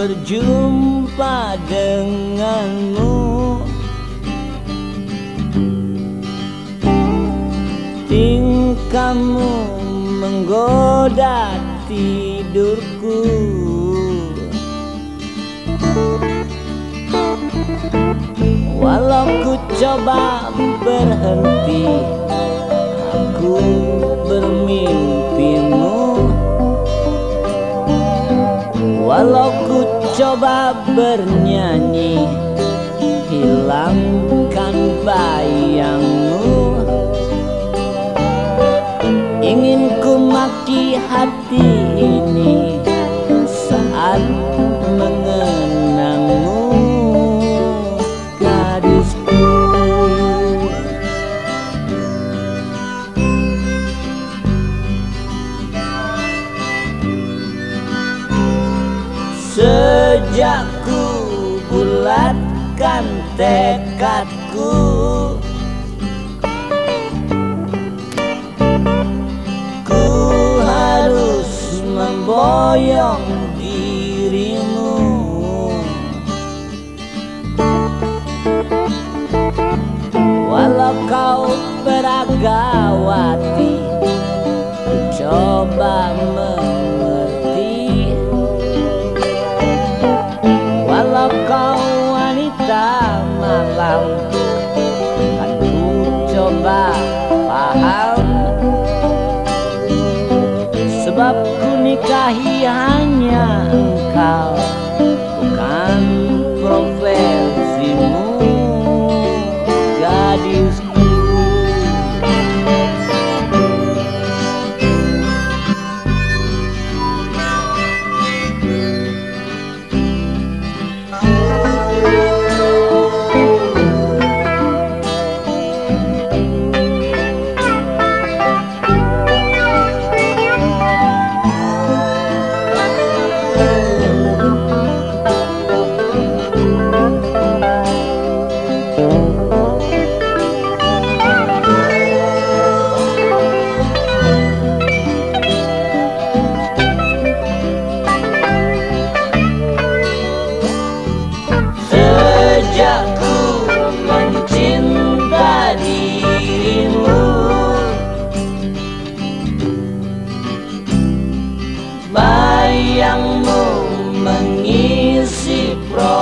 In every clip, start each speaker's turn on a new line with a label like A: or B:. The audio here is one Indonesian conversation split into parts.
A: berjumpa denganmu. Tingkahmu menggoda tidurku. Walau ku coba berhenti Aku bermimpimu Walau ku coba bernyanyi Hilangkan bayangmu Sejak ku bulatkan tekadku. Ku harus memboyong dirimu. Walau kau beragawati coba mengerti malam Kan ku coba paham. Sebab ku nikahi hanya engkau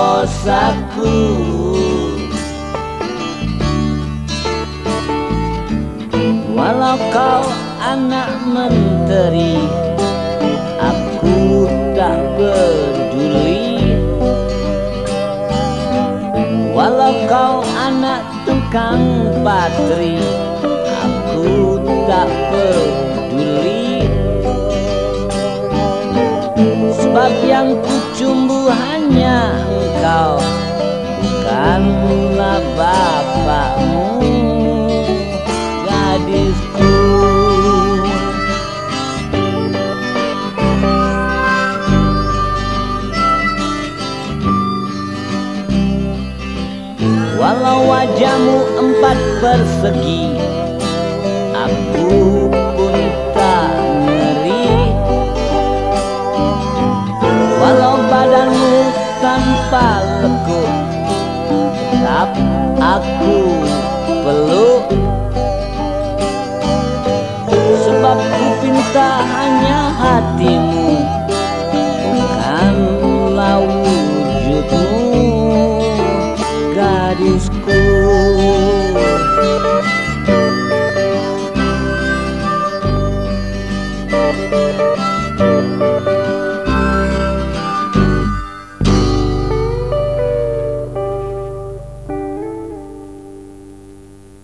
A: prosaku Walau kau anak menteri Aku tak peduli. Walau kau anak tukang patri Aku tak peduli. Sebab yang ku cumbu hanya Walau wajahmu empat persegi Aku pun tak ngeri. Walau badanmu tanpa lekuk Tetap aku peluk. Sebab ku pinta hanya hatimu